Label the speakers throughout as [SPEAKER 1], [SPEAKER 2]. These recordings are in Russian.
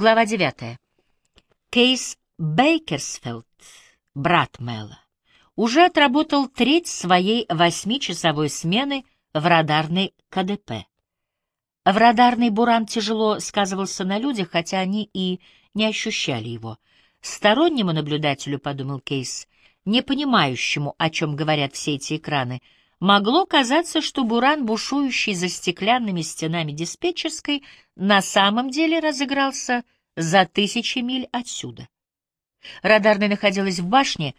[SPEAKER 1] Глава 9. Кейс Бейкерсфилд, брат Мэла, уже отработал треть своей восьмичасовой смены в радарной КДП. В радарный буран тяжело сказывался на людях, хотя они и не ощущали его. Стороннему наблюдателю, — подумал Кейс, не понимающему, о чем говорят все эти экраны, могло казаться, что буран, бушующий за стеклянными стенами диспетчерской, на самом деле разыгрался за тысячи миль отсюда. Радарная находилась в башне,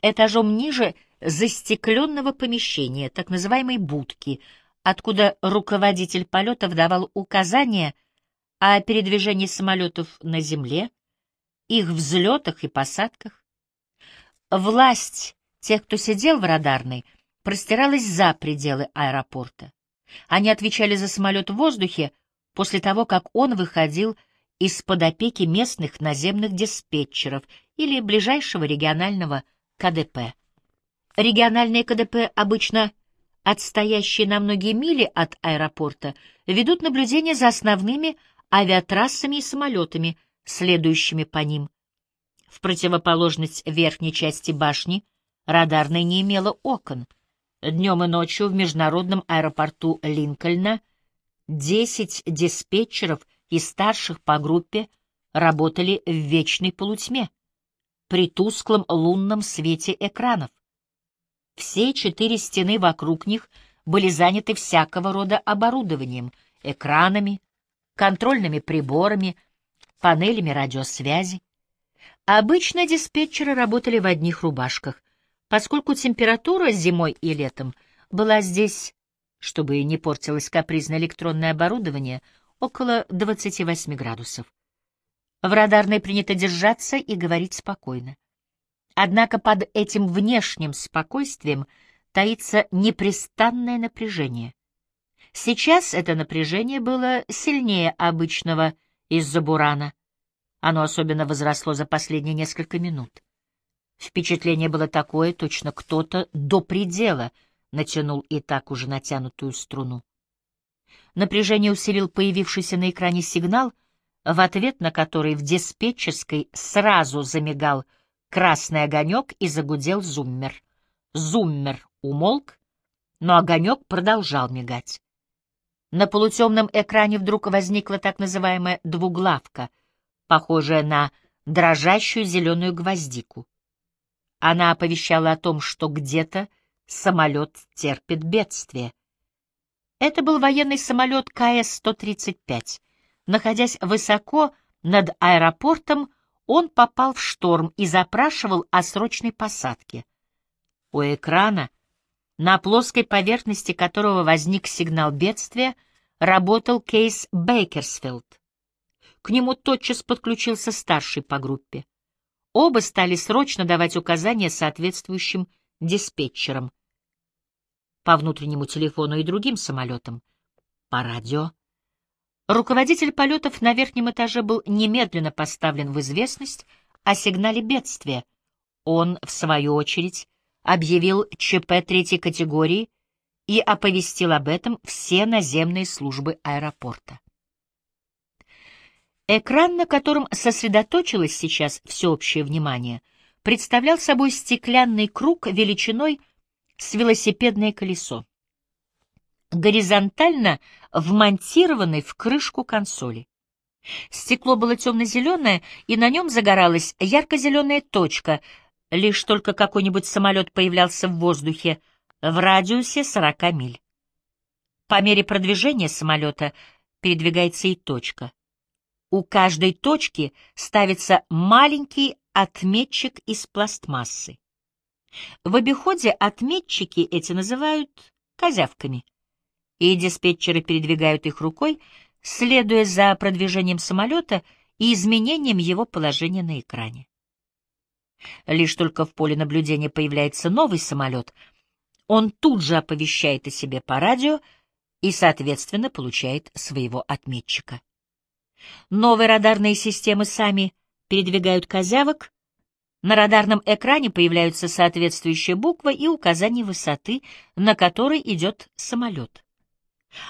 [SPEAKER 1] этажом ниже застекленного помещения, так называемой будки, откуда руководитель полетов давал указания о передвижении самолетов на земле, их взлетах и посадках. Власть тех, кто сидел в радарной, простиралась за пределы аэропорта. Они отвечали за самолет в воздухе после того, как он выходил из-под опеки местных наземных диспетчеров или ближайшего регионального КДП. Региональные КДП, обычно отстоящие на многие мили от аэропорта, ведут наблюдение за основными авиатрассами и самолетами, следующими по ним. В противоположность верхней части башни радарная не имела окон. Днем и ночью в международном аэропорту Линкольна 10 диспетчеров и старших по группе работали в вечной полутьме, при тусклом лунном свете экранов. Все четыре стены вокруг них были заняты всякого рода оборудованием, экранами, контрольными приборами, панелями радиосвязи. Обычно диспетчеры работали в одних рубашках, поскольку температура зимой и летом была здесь, чтобы не портилось капризное электронное оборудование, около 28 градусов. В радарной принято держаться и говорить спокойно. Однако под этим внешним спокойствием таится непрестанное напряжение. Сейчас это напряжение было сильнее обычного из-за бурана. Оно особенно возросло за последние несколько минут. Впечатление было такое, точно кто-то до предела натянул и так уже натянутую струну. Напряжение усилил появившийся на экране сигнал, в ответ на который в диспетчерской сразу замигал красный огонек и загудел зуммер. Зуммер умолк, но огонек продолжал мигать. На полутемном экране вдруг возникла так называемая двуглавка, похожая на дрожащую зеленую гвоздику. Она оповещала о том, что где-то самолет терпит бедствие. Это был военный самолет КС-135. Находясь высоко над аэропортом, он попал в шторм и запрашивал о срочной посадке. У экрана на плоской поверхности которого возник сигнал бедствия, работал кейс Бейкерсфилд. К нему тотчас подключился старший по группе. Оба стали срочно давать указания соответствующим диспетчерам. По внутреннему телефону и другим самолетам. По радио. Руководитель полетов на верхнем этаже был немедленно поставлен в известность о сигнале бедствия. Он, в свою очередь, объявил ЧП третьей категории и оповестил об этом все наземные службы аэропорта. Экран, на котором сосредоточилось сейчас всеобщее внимание, представлял собой стеклянный круг величиной с велосипедное колесо, горизонтально вмонтированный в крышку консоли. Стекло было темно-зеленое, и на нем загоралась ярко-зеленая точка — Лишь только какой-нибудь самолет появлялся в воздухе в радиусе 40 миль. По мере продвижения самолета передвигается и точка. У каждой точки ставится маленький отметчик из пластмассы. В обиходе отметчики эти называют козявками, и диспетчеры передвигают их рукой, следуя за продвижением самолета и изменением его положения на экране. Лишь только в поле наблюдения появляется новый самолет, он тут же оповещает о себе по радио и, соответственно, получает своего отметчика. Новые радарные системы сами передвигают козявок, на радарном экране появляются соответствующая буква и указание высоты, на которой идет самолет.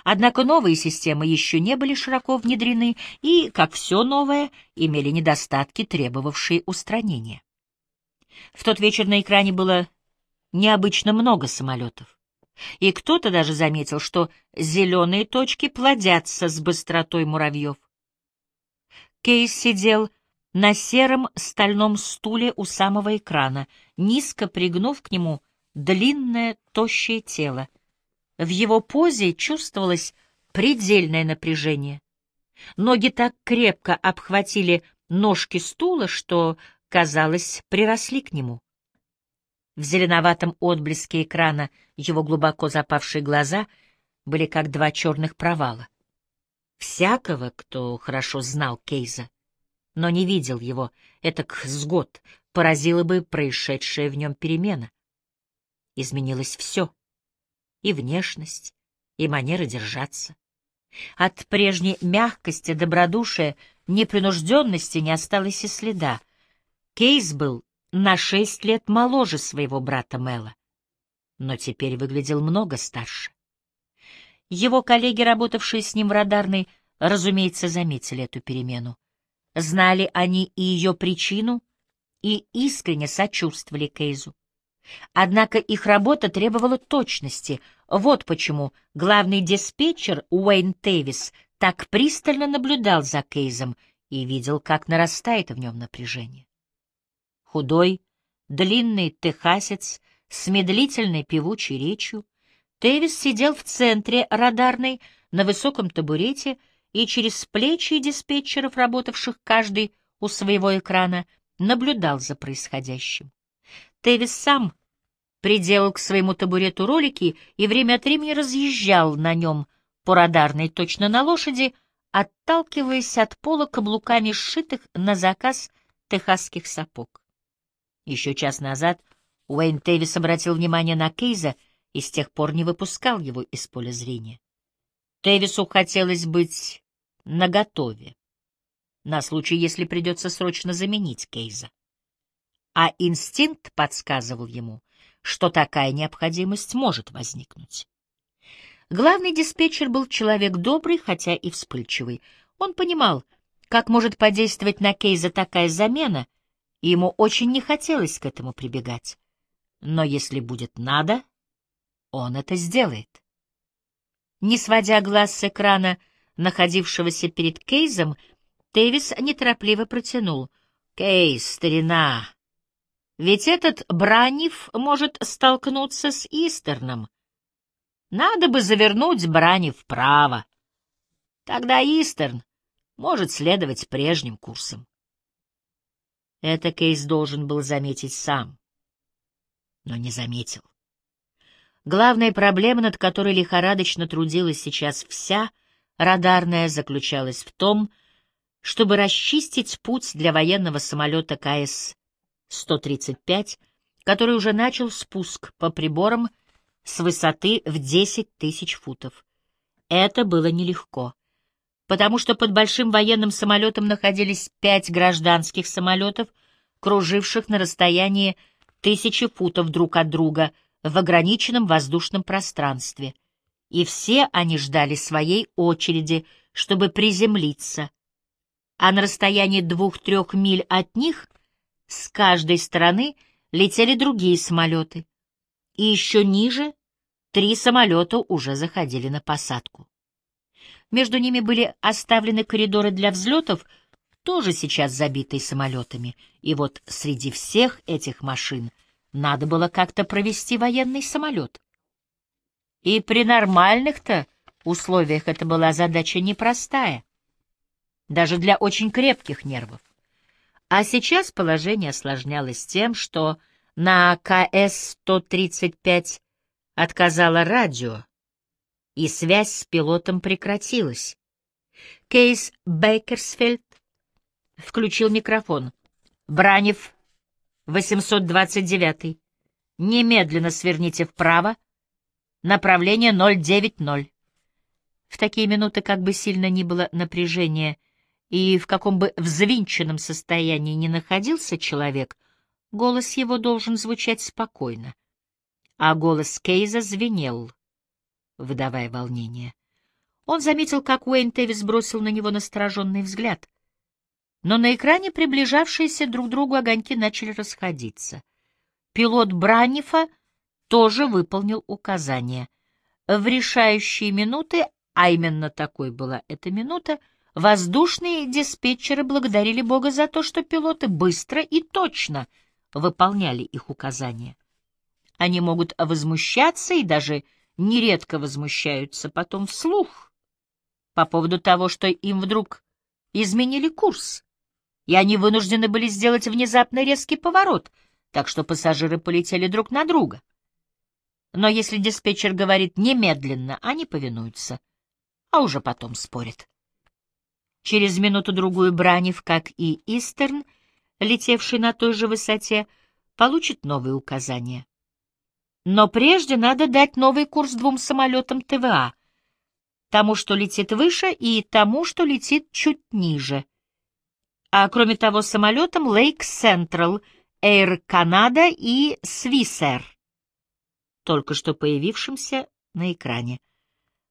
[SPEAKER 1] Однако новые системы еще не были широко внедрены и, как все новое, имели недостатки, требовавшие устранения. В тот вечер на экране было необычно много самолетов. И кто-то даже заметил, что зеленые точки плодятся с быстротой муравьев. Кейс сидел на сером стальном стуле у самого экрана, низко пригнув к нему длинное, тощее тело. В его позе чувствовалось предельное напряжение. Ноги так крепко обхватили ножки стула, что, казалось, приросли к нему. В зеленоватом отблеске экрана его глубоко запавшие глаза были как два черных провала. Всякого, кто хорошо знал Кейза, но не видел его, этак с год, поразила бы происшедшая в нем перемена. Изменилось все — и внешность, и манера держаться. От прежней мягкости, добродушия, непринужденности не осталось и следа. Кейс был на шесть лет моложе своего брата Мэла, но теперь выглядел много старше. Его коллеги, работавшие с ним в радарной, разумеется, заметили эту перемену. Знали они и ее причину, и искренне сочувствовали Кейзу. Однако их работа требовала точности. Вот почему главный диспетчер Уэйн Тейвис так пристально наблюдал за Кейзом и видел, как нарастает в нем напряжение. Худой, длинный техасец с медлительной певучей речью, Тевис сидел в центре радарной на высоком табурете и через плечи диспетчеров, работавших каждый у своего экрана, наблюдал за происходящим. Тевис сам приделал к своему табурету ролики и время от времени разъезжал на нем по радарной точно на лошади, отталкиваясь от пола каблуками сшитых на заказ техасских сапог. Еще час назад Уэйн Тевис обратил внимание на Кейза и с тех пор не выпускал его из поля зрения. Тевису хотелось быть наготове, на случай, если придется срочно заменить Кейза. А инстинкт подсказывал ему, что такая необходимость может возникнуть. Главный диспетчер был человек добрый, хотя и вспыльчивый. Он понимал, как может подействовать на Кейза такая замена, и ему очень не хотелось к этому прибегать. Но если будет надо, он это сделает. Не сводя глаз с экрана, находившегося перед Кейзом, Тевис неторопливо протянул. «Кейз, старина, ведь этот Бранив может столкнуться с Истерном. Надо бы завернуть Бранив вправо. Тогда Истерн может следовать прежним курсом. Это Кейс должен был заметить сам, но не заметил. Главная проблема, над которой лихорадочно трудилась сейчас вся радарная, заключалась в том, чтобы расчистить путь для военного самолета КС-135, который уже начал спуск по приборам с высоты в 10 тысяч футов. Это было нелегко потому что под большим военным самолетом находились пять гражданских самолетов, круживших на расстоянии тысячи футов друг от друга в ограниченном воздушном пространстве. И все они ждали своей очереди, чтобы приземлиться. А на расстоянии двух-трех миль от них с каждой стороны летели другие самолеты. И еще ниже три самолета уже заходили на посадку. Между ними были оставлены коридоры для взлетов, тоже сейчас забитые самолетами. И вот среди всех этих машин надо было как-то провести военный самолет. И при нормальных-то условиях это была задача непростая, даже для очень крепких нервов. А сейчас положение осложнялось тем, что на КС-135 отказало радио, и связь с пилотом прекратилась. Кейс Бейкерсфельд включил микрофон. «Бранев, 829. Немедленно сверните вправо. Направление 090». В такие минуты, как бы сильно ни было напряжение и в каком бы взвинченном состоянии ни находился человек, голос его должен звучать спокойно. А голос Кейза звенел — выдавая волнение. Он заметил, как Уэйн Тевис бросил на него настороженный взгляд. Но на экране приближавшиеся друг к другу огоньки начали расходиться. Пилот Браннифа тоже выполнил указание. В решающие минуты, а именно такой была эта минута, воздушные диспетчеры благодарили Бога за то, что пилоты быстро и точно выполняли их указания. Они могут возмущаться и даже нередко возмущаются потом вслух по поводу того, что им вдруг изменили курс, и они вынуждены были сделать внезапно резкий поворот, так что пассажиры полетели друг на друга. Но если диспетчер говорит немедленно, они повинуются, а уже потом спорят. Через минуту-другую Бранев, как и Истерн, летевший на той же высоте, получит новые указания. Но прежде надо дать новый курс двум самолетам ТВА, тому, что летит выше, и тому, что летит чуть ниже. А кроме того, самолетам Lake Central, Air Canada и Swissair, только что появившимся на экране.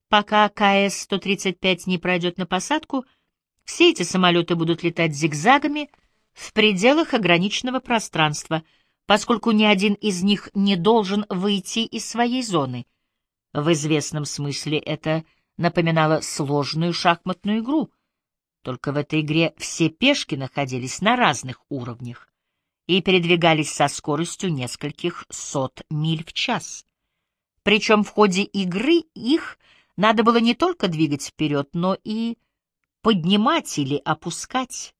[SPEAKER 1] Пока КС-135 не пройдет на посадку, все эти самолеты будут летать зигзагами в пределах ограниченного пространства — поскольку ни один из них не должен выйти из своей зоны. В известном смысле это напоминало сложную шахматную игру, только в этой игре все пешки находились на разных уровнях и передвигались со скоростью нескольких сот миль в час. Причем в ходе игры их надо было не только двигать вперед, но и поднимать или опускать,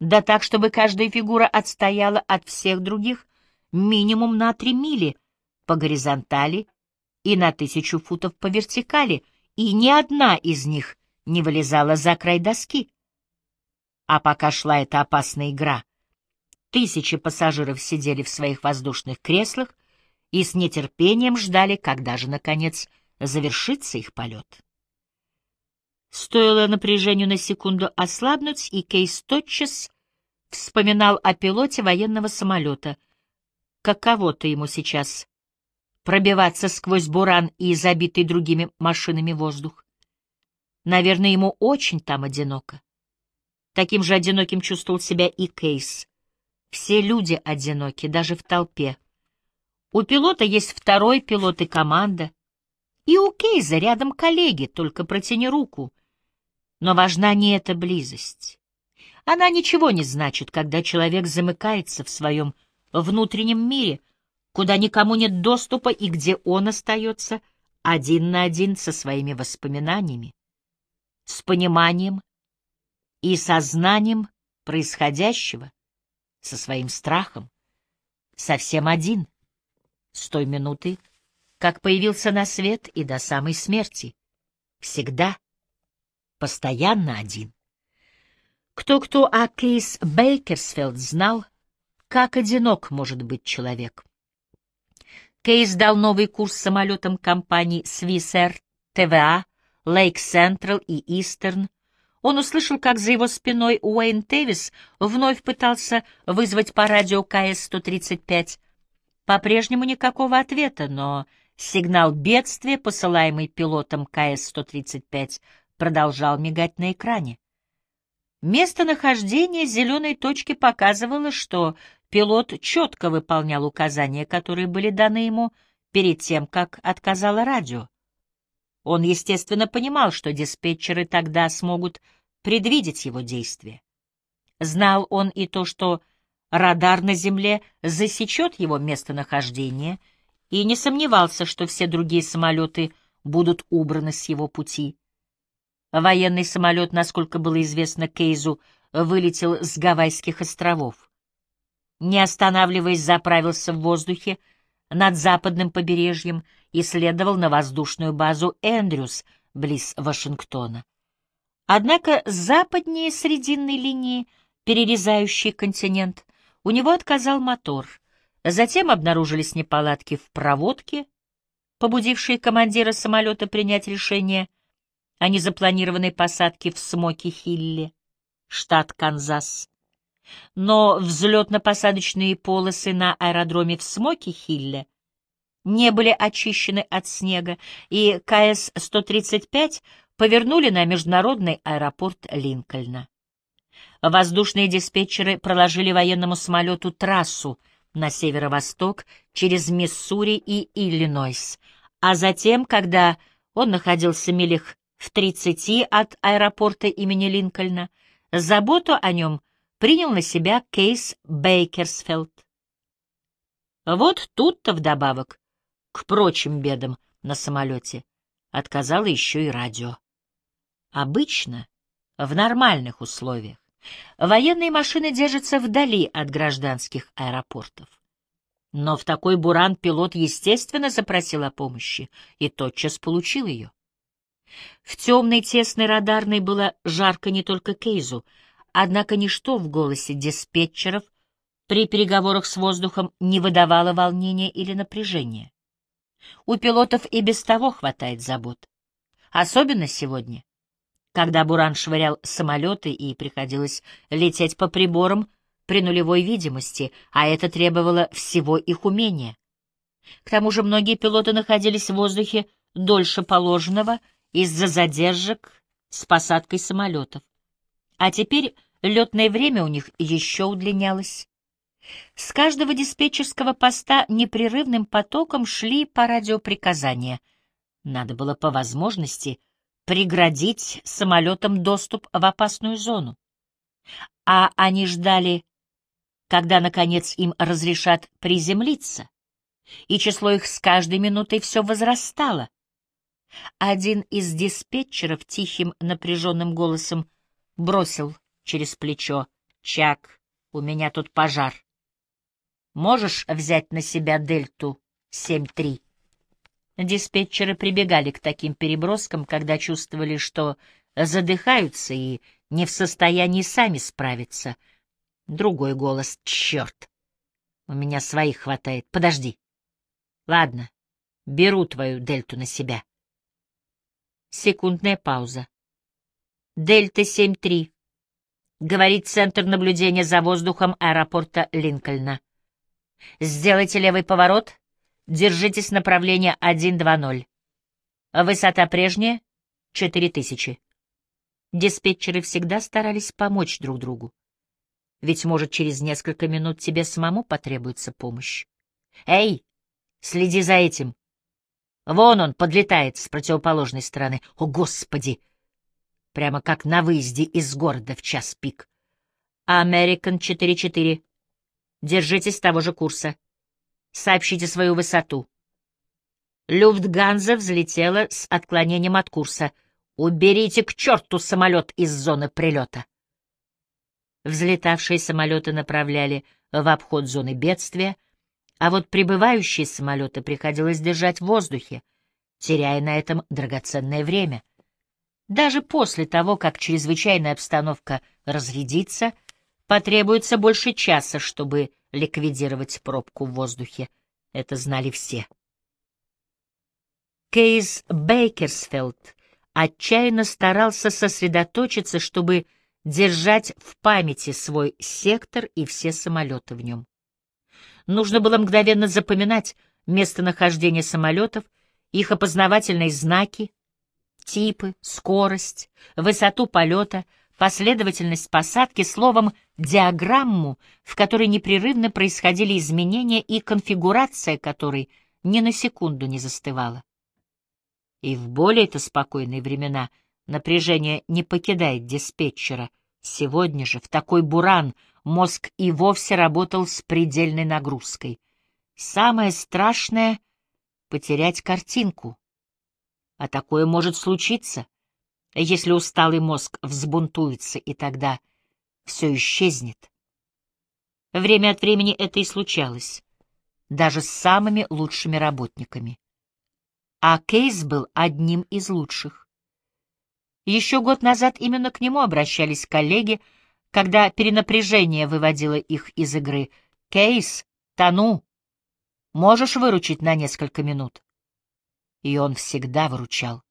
[SPEAKER 1] да так, чтобы каждая фигура отстояла от всех других минимум на три мили по горизонтали и на тысячу футов по вертикали, и ни одна из них не вылезала за край доски. А пока шла эта опасная игра, тысячи пассажиров сидели в своих воздушных креслах и с нетерпением ждали, когда же, наконец, завершится их полет. Стоило напряжению на секунду ослабнуть, и Кейс тотчас вспоминал о пилоте военного самолета — каково-то ему сейчас пробиваться сквозь буран и забитый другими машинами воздух. Наверное, ему очень там одиноко. Таким же одиноким чувствовал себя и Кейс. Все люди одиноки, даже в толпе. У пилота есть второй пилот и команда. И у Кейза рядом коллеги, только протяни руку. Но важна не эта близость. Она ничего не значит, когда человек замыкается в своем внутреннем мире, куда никому нет доступа и где он остается один на один со своими воспоминаниями, с пониманием и сознанием происходящего, со своим страхом, совсем один, с той минуты, как появился на свет и до самой смерти, всегда, постоянно один. Кто-кто, а Кейс Бейкерсфилд знал, как одинок может быть человек. Кейс дал новый курс самолетам компаний Swissair, ТВА, Lake Central и Eastern. Он услышал, как за его спиной Уэйн Тевис вновь пытался вызвать по радио КС-135. По-прежнему никакого ответа, но сигнал бедствия, посылаемый пилотом КС-135, продолжал мигать на экране. Местонахождение зеленой точки показывало, что Пилот четко выполнял указания, которые были даны ему перед тем, как отказало радио. Он, естественно, понимал, что диспетчеры тогда смогут предвидеть его действия. Знал он и то, что радар на Земле засечет его местонахождение, и не сомневался, что все другие самолеты будут убраны с его пути. Военный самолет, насколько было известно Кейзу, вылетел с Гавайских островов не останавливаясь, заправился в воздухе над западным побережьем и следовал на воздушную базу Эндрюс близ Вашингтона. Однако западнее срединной линии, перерезающей континент, у него отказал мотор. Затем обнаружились неполадки в проводке, побудившие командира самолета принять решение о незапланированной посадке в Смоки-Хилле, штат Канзас но взлетно-посадочные полосы на аэродроме в Смоки-Хилле не были очищены от снега, и КС-135 повернули на международный аэропорт Линкольна. Воздушные диспетчеры проложили военному самолету трассу на северо-восток через Миссури и Иллинойс, а затем, когда он находился милях в 30 от аэропорта имени Линкольна, заботу о нем принял на себя Кейс Бейкерсфелд. Вот тут-то вдобавок к прочим бедам на самолете отказало еще и радио. Обычно, в нормальных условиях, военные машины держатся вдали от гражданских аэропортов. Но в такой буран пилот, естественно, запросил о помощи и тотчас получил ее. В темной тесной радарной было жарко не только Кейзу, однако ничто в голосе диспетчеров при переговорах с воздухом не выдавало волнения или напряжения. У пилотов и без того хватает забот. Особенно сегодня, когда Буран швырял самолеты и приходилось лететь по приборам при нулевой видимости, а это требовало всего их умения. К тому же многие пилоты находились в воздухе дольше положенного из-за задержек с посадкой самолетов. А теперь летное время у них еще удлинялось. С каждого диспетчерского поста непрерывным потоком шли по радиоприказания. Надо было по возможности преградить самолетам доступ в опасную зону. А они ждали, когда, наконец, им разрешат приземлиться, и число их с каждой минутой все возрастало. Один из диспетчеров тихим напряженным голосом бросил через плечо «Чак, у меня тут пожар». Можешь взять на себя дельту 7-3? Диспетчеры прибегали к таким переброскам, когда чувствовали, что задыхаются и не в состоянии сами справиться. Другой голос. Черт! У меня своих хватает. Подожди. Ладно, беру твою дельту на себя. Секундная пауза. Дельта 7-3. Говорит Центр наблюдения за воздухом аэропорта Линкольна. Сделайте левый поворот. Держитесь направления 1-2-0. Высота прежняя — 4000. Диспетчеры всегда старались помочь друг другу. Ведь, может, через несколько минут тебе самому потребуется помощь. Эй, следи за этим. Вон он подлетает с противоположной стороны. О, Господи! Прямо как на выезде из города в час пик. American 4-4. Держитесь того же курса. Сообщите свою высоту. Люфтганза взлетела с отклонением от курса. Уберите к черту самолет из зоны прилета. Взлетавшие самолеты направляли в обход зоны бедствия, а вот прибывающие самолеты приходилось держать в воздухе, теряя на этом драгоценное время. Даже после того, как чрезвычайная обстановка разрядится — Потребуется больше часа, чтобы ликвидировать пробку в воздухе. Это знали все. Кейс Бейкерсфелд отчаянно старался сосредоточиться, чтобы держать в памяти свой сектор и все самолеты в нем. Нужно было мгновенно запоминать местонахождение самолетов, их опознавательные знаки, типы, скорость, высоту полета — последовательность посадки, словом, диаграмму, в которой непрерывно происходили изменения и конфигурация которой ни на секунду не застывала. И в более-то спокойные времена напряжение не покидает диспетчера. Сегодня же, в такой буран, мозг и вовсе работал с предельной нагрузкой. Самое страшное — потерять картинку. А такое может случиться — если усталый мозг взбунтуется, и тогда все исчезнет. Время от времени это и случалось, даже с самыми лучшими работниками. А Кейс был одним из лучших. Еще год назад именно к нему обращались коллеги, когда перенапряжение выводило их из игры. «Кейс, тону! Можешь выручить на несколько минут?» И он всегда выручал.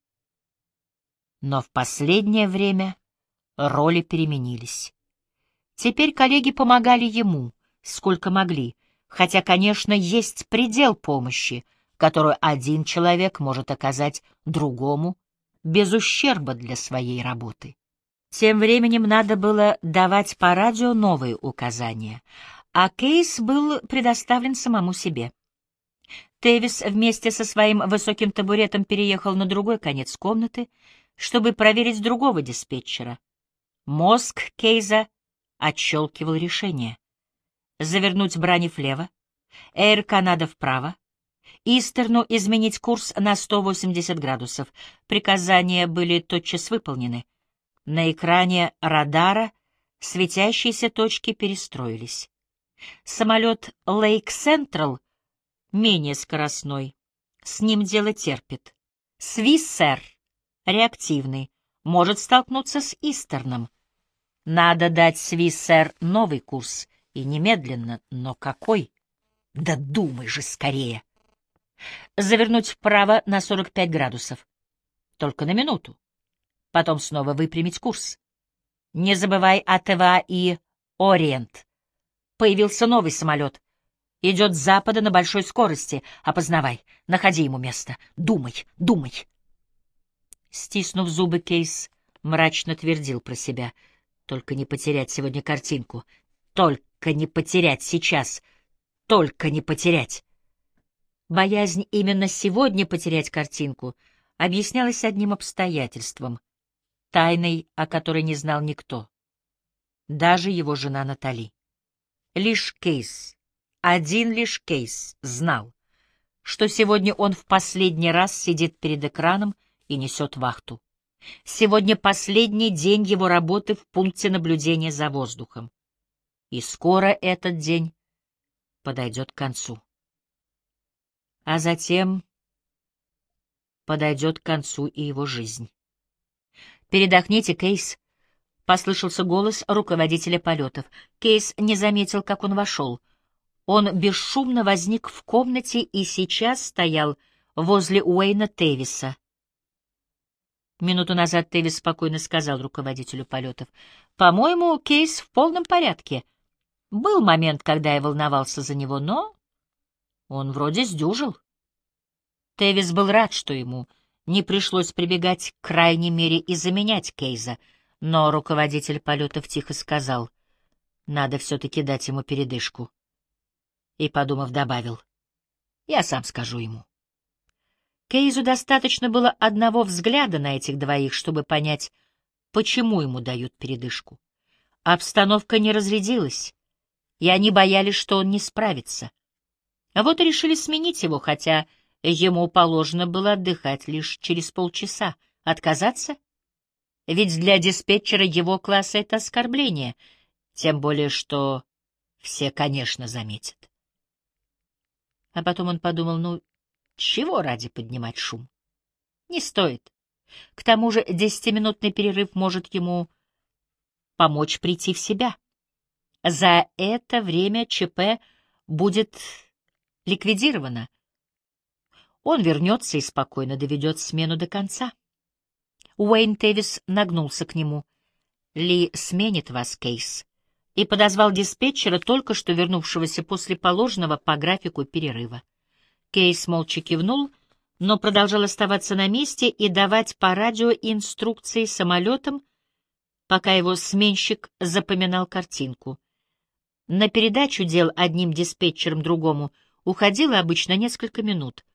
[SPEAKER 1] Но в последнее время роли переменились. Теперь коллеги помогали ему, сколько могли, хотя, конечно, есть предел помощи, которую один человек может оказать другому без ущерба для своей работы. Тем временем надо было давать по радио новые указания, а Кейс был предоставлен самому себе. Тэвис вместе со своим высоким табуретом переехал на другой конец комнаты, чтобы проверить другого диспетчера. Мозг Кейза отщелкивал решение. Завернуть брани влево, Эйр Канада вправо, Истерну изменить курс на 180 градусов. Приказания были тотчас выполнены. На экране радара светящиеся точки перестроились. Самолет Лейк Централ менее скоростной. С ним дело терпит. Свиссер реактивный, может столкнуться с Истерном. Надо дать Свиссер новый курс, и немедленно, но какой? Да думай же скорее! Завернуть вправо на 45 градусов. Только на минуту. Потом снова выпрямить курс. Не забывай о ТВА и Ориент. Появился новый самолет. Идет с запада на большой скорости. Опознавай. Находи ему место. Думай, думай. Стиснув зубы, Кейс мрачно твердил про себя. Только не потерять сегодня картинку. Только не потерять сейчас. Только не потерять. Боязнь именно сегодня потерять картинку объяснялась одним обстоятельством, тайной, о которой не знал никто, даже его жена Натали. Лишь Кейс, один лишь Кейс знал, что сегодня он в последний раз сидит перед экраном и несет вахту. Сегодня последний день его работы в пункте наблюдения за воздухом. И скоро этот день подойдет к концу а затем подойдет к концу и его жизнь. «Передохните, Кейс», — послышался голос руководителя полетов. Кейс не заметил, как он вошел. Он бесшумно возник в комнате и сейчас стоял возле Уэйна Тевиса. Минуту назад Тевис спокойно сказал руководителю полетов. «По-моему, Кейс в полном порядке. Был момент, когда я волновался за него, но он вроде сдюжил. Тевис был рад, что ему не пришлось прибегать к крайней мере и заменять Кейза, но руководитель полетов тихо сказал, надо все-таки дать ему передышку. И, подумав, добавил, я сам скажу ему. Кейзу достаточно было одного взгляда на этих двоих, чтобы понять, почему ему дают передышку. Обстановка не разрядилась, и они боялись, что он не справится. А вот и решили сменить его, хотя ему положено было отдыхать лишь через полчаса. Отказаться? Ведь для диспетчера его класса это оскорбление, тем более что все, конечно, заметят. А потом он подумал, ну, чего ради поднимать шум? Не стоит. К тому же десятиминутный перерыв может ему помочь прийти в себя. За это время ЧП будет ликвидирована. Он вернется и спокойно доведет смену до конца. Уэйн Тевис нагнулся к нему. «Ли сменит вас, Кейс», и подозвал диспетчера, только что вернувшегося после положенного по графику перерыва. Кейс молча кивнул, но продолжал оставаться на месте и давать по радио инструкции самолетам, пока его сменщик запоминал картинку. На передачу дел одним диспетчером другому — уходило обычно несколько минут.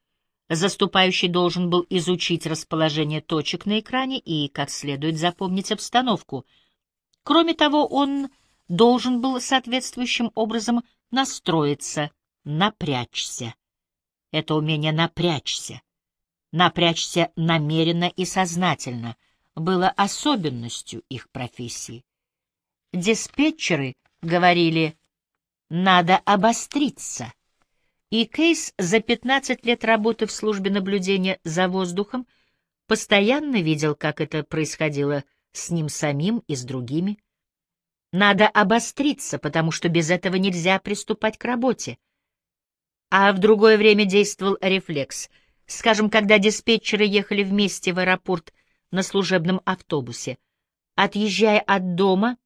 [SPEAKER 1] Заступающий должен был изучить расположение точек на экране и, как следует, запомнить обстановку. Кроме того, он должен был соответствующим образом настроиться, напрячься. Это умение напрячься, напрячься намеренно и сознательно, было особенностью их профессии. Диспетчеры говорили «надо обостриться», и Кейс за 15 лет работы в службе наблюдения за воздухом постоянно видел, как это происходило с ним самим и с другими. Надо обостриться, потому что без этого нельзя приступать к работе. А в другое время действовал рефлекс. Скажем, когда диспетчеры ехали вместе в аэропорт на служебном автобусе. Отъезжая от дома,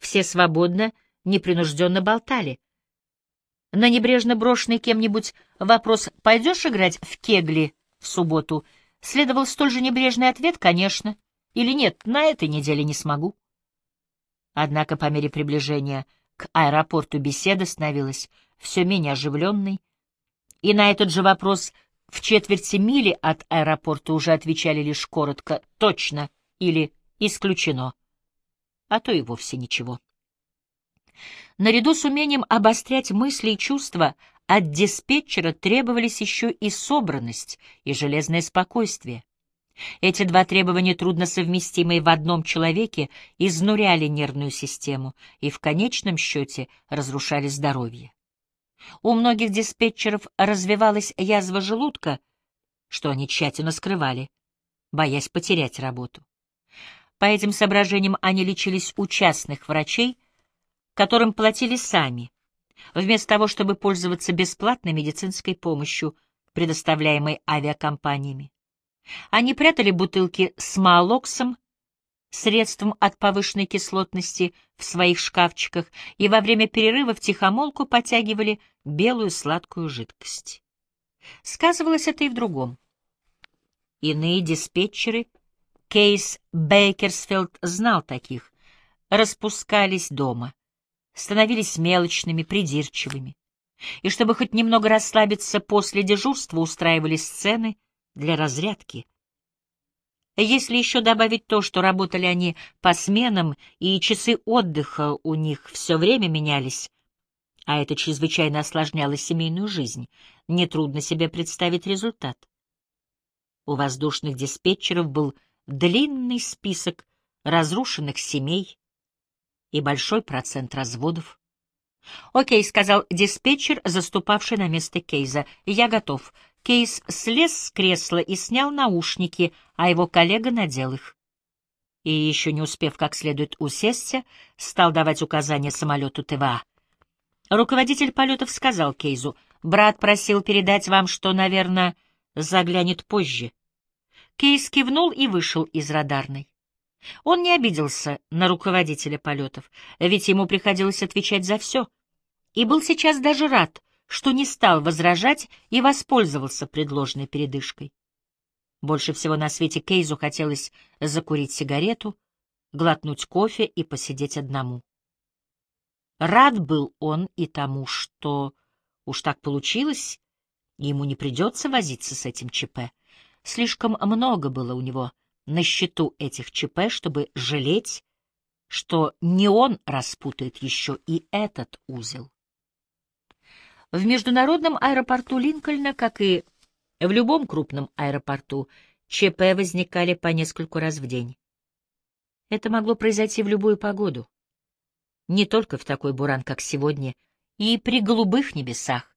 [SPEAKER 1] все свободно, непринужденно болтали — на небрежно брошенный кем-нибудь вопрос «Пойдешь играть в кегли в субботу?» Следовал столь же небрежный ответ «конечно» или «нет, на этой неделе не смогу». Однако по мере приближения к аэропорту беседа становилась все менее оживленной, и на этот же вопрос в четверти мили от аэропорта уже отвечали лишь коротко «точно» или «исключено», а то и вовсе ничего. Наряду с умением обострять мысли и чувства от диспетчера требовались еще и собранность и железное спокойствие. Эти два требования, трудно совместимые в одном человеке, изнуряли нервную систему и в конечном счете разрушали здоровье. У многих диспетчеров развивалась язва желудка, что они тщательно скрывали, боясь потерять работу. По этим соображениям они лечились у частных врачей, которым платили сами, вместо того, чтобы пользоваться бесплатной медицинской помощью, предоставляемой авиакомпаниями. Они прятали бутылки с маалоксом, средством от повышенной кислотности, в своих шкафчиках и во время перерыва втихомолку потягивали белую сладкую жидкость. Сказывалось это и в другом. Иные диспетчеры, Кейс Бейкерсфилд знал таких, распускались дома, становились мелочными, придирчивыми, и чтобы хоть немного расслабиться после дежурства, устраивали сцены для разрядки. Если еще добавить то, что работали они по сменам, и часы отдыха у них все время менялись, а это чрезвычайно осложняло семейную жизнь, нетрудно себе представить результат. У воздушных диспетчеров был длинный список разрушенных семей и большой процент разводов. «Окей», — сказал диспетчер, заступавший на место Кейза, — «я готов». Кейс слез с кресла и снял наушники, а его коллега надел их. И, еще не успев как следует усесться, стал давать указания самолету ТВА. Руководитель полетов сказал Кейзу, «Брат просил передать вам, что, наверное, заглянет позже». Кейс кивнул и вышел из радарной. Он не обиделся на руководителя полетов, ведь ему приходилось отвечать за все, и был сейчас даже рад, что не стал возражать и воспользовался предложенной передышкой. Больше всего на свете Кейзу хотелось закурить сигарету, глотнуть кофе и посидеть одному. Рад был он и тому, что уж так получилось, ему не придется возиться с этим ЧП. Слишком много было у него на счету этих ЧП, чтобы жалеть, что не он распутает еще и этот узел. В международном аэропорту Линкольна, как и в любом крупном аэропорту, ЧП возникали по нескольку раз в день. Это могло произойти в любую погоду. Не только в такой буран, как сегодня, и при голубых небесах.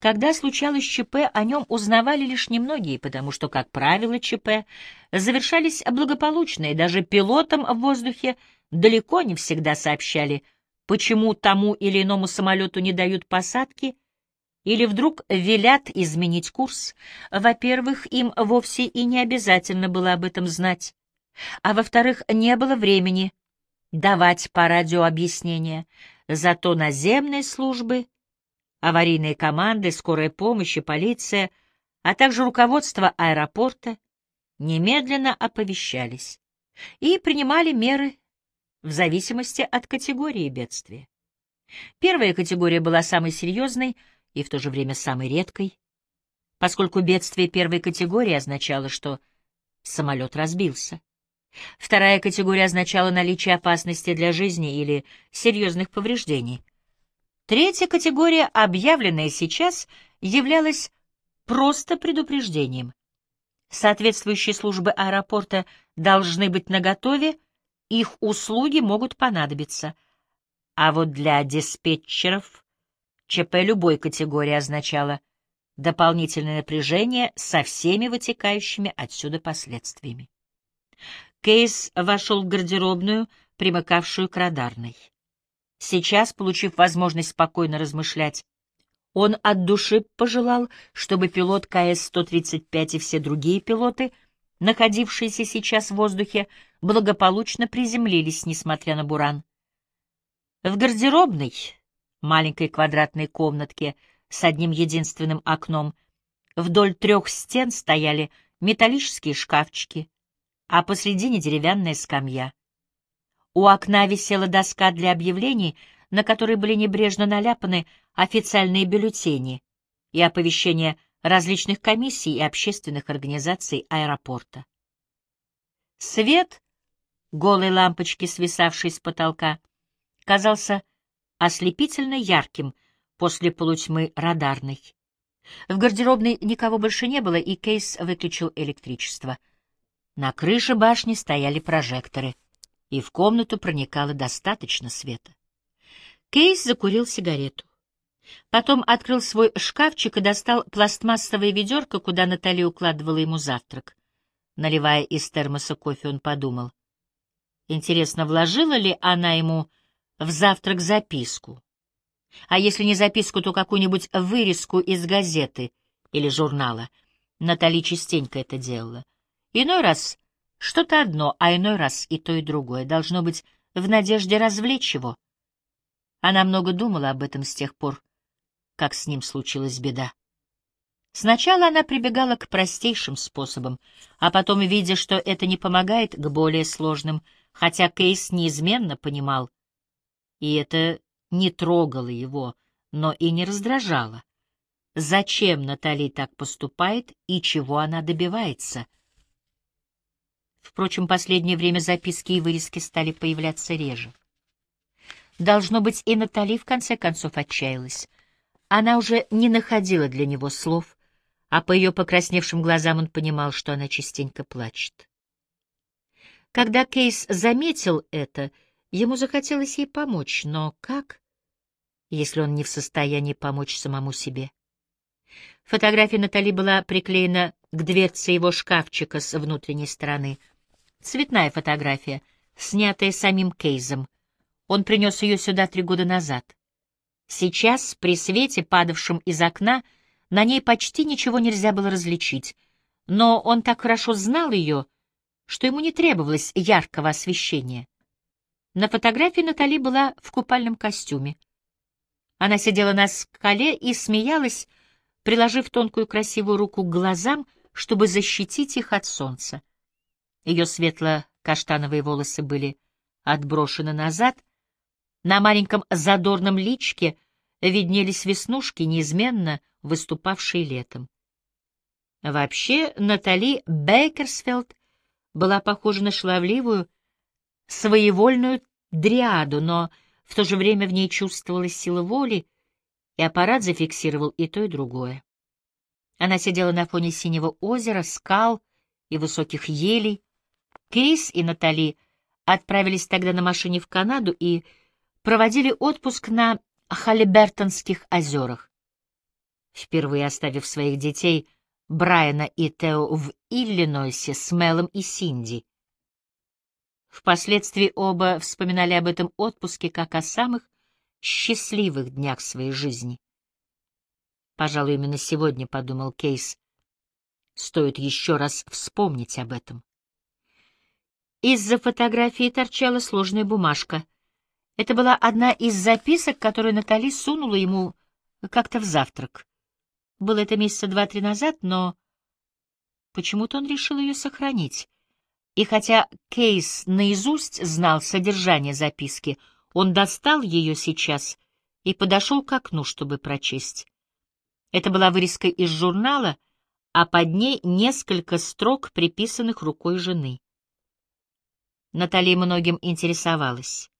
[SPEAKER 1] Когда случалось ЧП, о нем узнавали лишь немногие, потому что, как правило, ЧП завершались благополучно, и даже пилотам в воздухе далеко не всегда сообщали, почему тому или иному самолету не дают посадки или вдруг велят изменить курс. Во-первых, им вовсе и не обязательно было об этом знать, а во-вторых, не было времени давать по радио объяснения, зато наземные службы — аварийные команды, скорая помощь и полиция, а также руководство аэропорта немедленно оповещались и принимали меры в зависимости от категории бедствия. Первая категория была самой серьезной и в то же время самой редкой, поскольку бедствие первой категории означало, что самолет разбился. Вторая категория означала наличие опасности для жизни или серьезных повреждений. Третья категория, объявленная сейчас, являлась просто предупреждением. Соответствующие службы аэропорта должны быть наготове, их услуги могут понадобиться. А вот для диспетчеров ЧП любой категории означало дополнительное напряжение со всеми вытекающими отсюда последствиями. Кейс вошел в гардеробную, примыкавшую к радарной. Сейчас, получив возможность спокойно размышлять, он от души пожелал, чтобы пилот КС-135 и все другие пилоты, находившиеся сейчас в воздухе, благополучно приземлились, несмотря на буран. В гардеробной, маленькой квадратной комнатке с одним единственным окном, вдоль трех стен стояли металлические шкафчики, а посредине деревянная скамья. У окна висела доска для объявлений, на которой были небрежно наляпаны официальные бюллетени и оповещения различных комиссий и общественных организаций аэропорта. Свет голой лампочки, свисавшей с потолка, казался ослепительно ярким после полутьмы радарной. В гардеробной никого больше не было, и Кейс выключил электричество. На крыше башни стояли прожекторы, и в комнату проникало достаточно света. Кейс закурил сигарету. Потом открыл свой шкафчик и достал пластмассовое ведерко, куда Натали укладывала ему завтрак. Наливая из термоса кофе, он подумал. Интересно, вложила ли она ему в завтрак записку? А если не записку, то какую-нибудь вырезку из газеты или журнала. Натали частенько это делала. Иной раз что-то одно, а иной раз и то, и другое. Должно быть, в надежде развлечь его. Она много думала об этом с тех пор, как с ним случилась беда. Сначала она прибегала к простейшим способам, а потом, видя, что это не помогает, к более сложным, хотя Кейс неизменно понимал, и это не трогало его, но и не раздражало. Зачем Натали так поступает и чего она добивается? Впрочем, последнее время записки и вырезки стали появляться реже. Должно быть, и Натали в конце концов отчаялась. Она уже не находила для него слов, а по ее покрасневшим глазам он понимал, что она частенько плачет. Когда Кейс заметил это, ему захотелось ей помочь, но как, если он не в состоянии помочь самому себе? Фотография Натали была приклеена к дверце его шкафчика с внутренней стороны. Цветная фотография, снятая самим Кейзом. Он принес ее сюда три года назад. Сейчас, при свете, падавшем из окна, на ней почти ничего нельзя было различить, но он так хорошо знал ее, что ему не требовалось яркого освещения. На фотографии Натали была в купальном костюме. Она сидела на скале и смеялась, приложив тонкую красивую руку к глазам, чтобы защитить их от солнца. Ее светло-каштановые волосы были отброшены назад, на маленьком задорном личке виднелись веснушки, неизменно выступавшие летом. Вообще, Натали Бейкерсфелд была похожа на шаловливую, своевольную дриаду, но в то же время в ней чувствовалась сила воли, и аппарат зафиксировал и то, и другое. Она сидела на фоне синего озера, скал и высоких елей. Кейс и Натали отправились тогда на машине в Канаду и проводили отпуск на Халибертонских озерах. Впервые оставив своих детей Брайана и Тео в Иллинойсе с Мелом и Синди. Впоследствии оба вспоминали об этом отпуске как о самых счастливых днях своей жизни. Пожалуй, именно сегодня, — подумал Кейс, — стоит еще раз вспомнить об этом. Из-за фотографии торчала сложная бумажка — это была одна из записок, которую Натали сунула ему как-то в завтрак. Было это месяца два-три назад, но почему-то он решил ее сохранить. И хотя Кейс наизусть знал содержание записки, он достал ее сейчас и подошел к окну, чтобы прочесть. Это была вырезка из журнала, а под ней несколько строк, приписанных рукой жены. Наталья многим интересовалась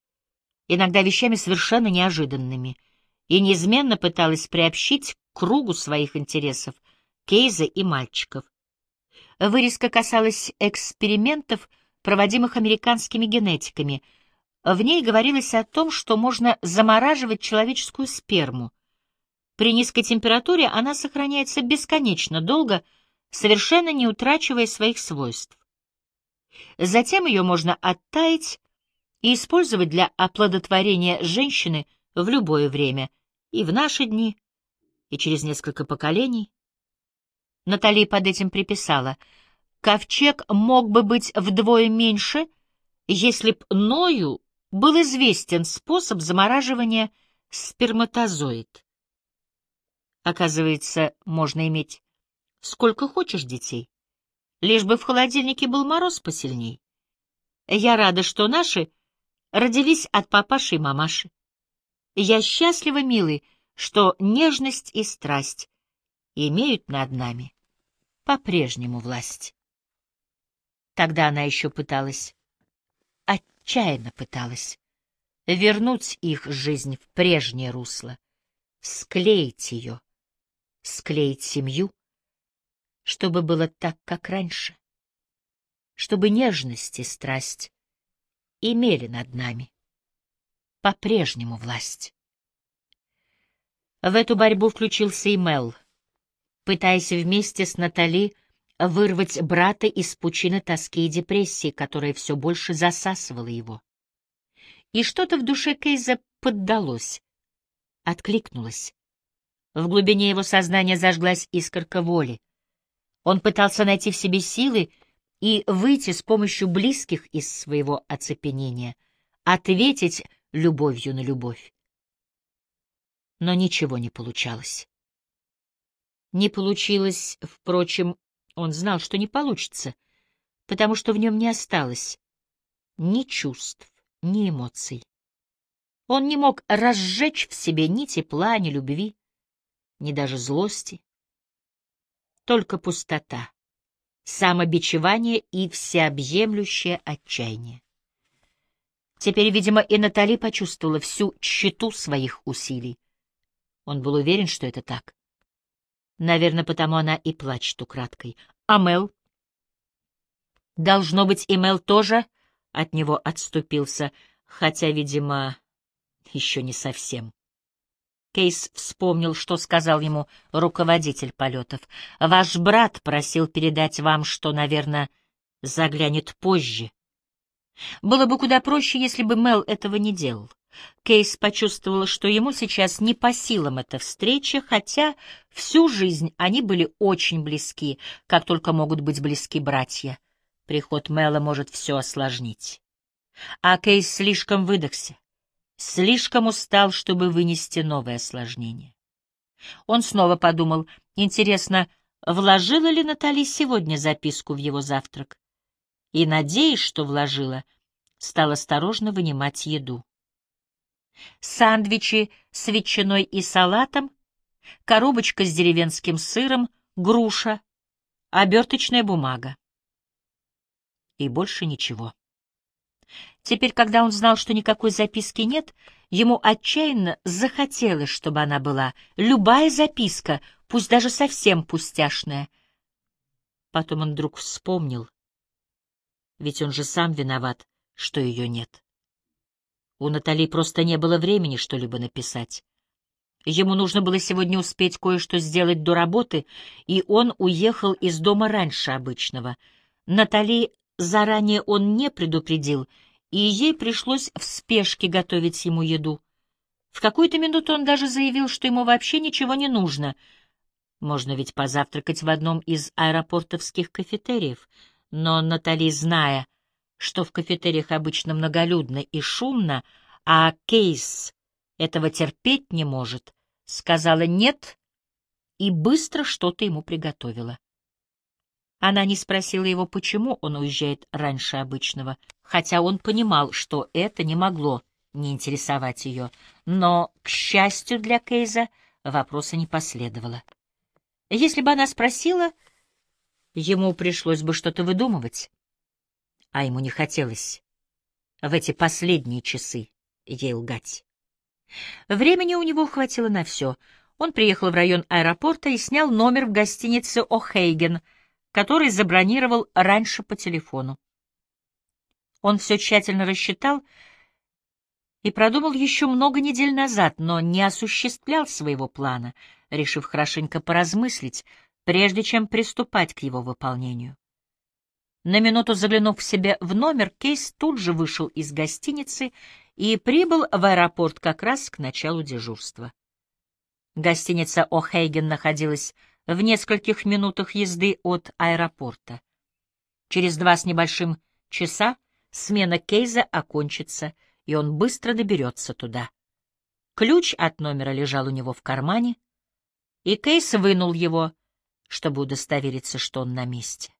[SPEAKER 1] иногда вещами совершенно неожиданными, и неизменно пыталась приобщить к кругу своих интересов Кейза и мальчиков. Вырезка касалась экспериментов, проводимых американскими генетиками. В ней говорилось о том, что можно замораживать человеческую сперму. При низкой температуре она сохраняется бесконечно долго, совершенно не утрачивая своих свойств. Затем ее можно оттаять и использовать для оплодотворения женщины в любое время, и в наши дни, и через несколько поколений. Натали под этим приписала, ковчег мог бы быть вдвое меньше, если б Ною был известен способ замораживания сперматозоид. Оказывается, можно иметь сколько хочешь детей, Лишь бы в холодильнике был мороз посильней. Я рада, что наши родились от папаши и мамаши. Я счастлива, милый, что нежность и страсть имеют над нами по-прежнему власть. Тогда она еще пыталась, отчаянно пыталась, вернуть их жизнь в прежнее русло, склеить ее, склеить семью, чтобы было так, как раньше, чтобы нежность и страсть имели над нами по-прежнему власть. В эту борьбу включился и Мел, пытаясь вместе с Натали вырвать брата из пучины тоски и депрессии, которая все больше засасывала его. И что-то в душе Кейза поддалось, откликнулось. В глубине его сознания зажглась искорка воли. Он пытался найти в себе силы и выйти с помощью близких из своего оцепенения, ответить любовью на любовь. Но ничего не получалось. Не получилось, впрочем, он знал, что не получится, потому что в нем не осталось ни чувств, ни эмоций. Он не мог разжечь в себе ни тепла, ни любви, ни даже злости. Только пустота, самобичевание и всеобъемлющее отчаяние. Теперь, видимо, и Натали почувствовала всю тщету своих усилий. Он был уверен, что это так. Наверное, потому она и плачет украдкой. А Мел? Должно быть, и Мел тоже от него отступился, хотя, видимо, еще не совсем. Кейс вспомнил, что сказал ему руководитель полетов. «Ваш брат просил передать вам, что, наверное, заглянет позже. Было бы куда проще, если бы Мел этого не делал. Кейс почувствовала, что ему сейчас не по силам эта встреча, хотя всю жизнь они были очень близки, как только могут быть близки братья. Приход Мела может все осложнить. А Кейс слишком выдохся, слишком устал, чтобы вынести новое осложнение. Он снова подумал, интересно, вложила ли Натали сегодня записку в его завтрак? И, надеясь, что вложила, стал осторожно вынимать еду сандвичи с ветчиной и салатом, коробочка с деревенским сыром, груша, оберточная бумага. И больше ничего. Теперь, когда он знал, что никакой записки нет, ему отчаянно захотелось, чтобы она была. Любая записка, пусть даже совсем пустяшная. Потом он вдруг вспомнил, ведь он же сам виноват, что ее нет. У Натали просто не было времени что-либо написать. Ему нужно было сегодня успеть кое-что сделать до работы, и он уехал из дома раньше обычного. Натали заранее он не предупредил, и ей пришлось в спешке готовить ему еду. В какую-то минуту он даже заявил, что ему вообще ничего не нужно. Можно ведь позавтракать в одном из аэропортовских кафетериев. Но Натали, зная, что в кафетериях обычно многолюдно и шумно, а Кейс этого терпеть не может, сказала «нет» и быстро что-то ему приготовила. Она не спросила его, почему он уезжает раньше обычного, хотя он понимал, что это не могло не интересовать ее, но, к счастью для Кейза, вопроса не последовало. Если бы она спросила, ему пришлось бы что-то выдумывать а ему не хотелось в эти последние часы ей лгать. Времени у него хватило на все. Он приехал в район аэропорта и снял номер в гостинице «О'Хейген», который забронировал раньше по телефону. Он все тщательно рассчитал и продумал еще много недель назад, но не осуществлял своего плана, решив хорошенько поразмыслить, прежде чем приступать к его выполнению. На минуту заглянув в себе в номер, Кейс тут же вышел из гостиницы и прибыл в аэропорт как раз к началу дежурства. Гостиница О'Хейген находилась в нескольких минутах езды от аэропорта. Через два с небольшим часа смена Кейза окончится, и он быстро доберется туда. Ключ от номера лежал у него в кармане, и Кейс вынул его, чтобы удостовериться, что он на месте.